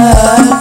love.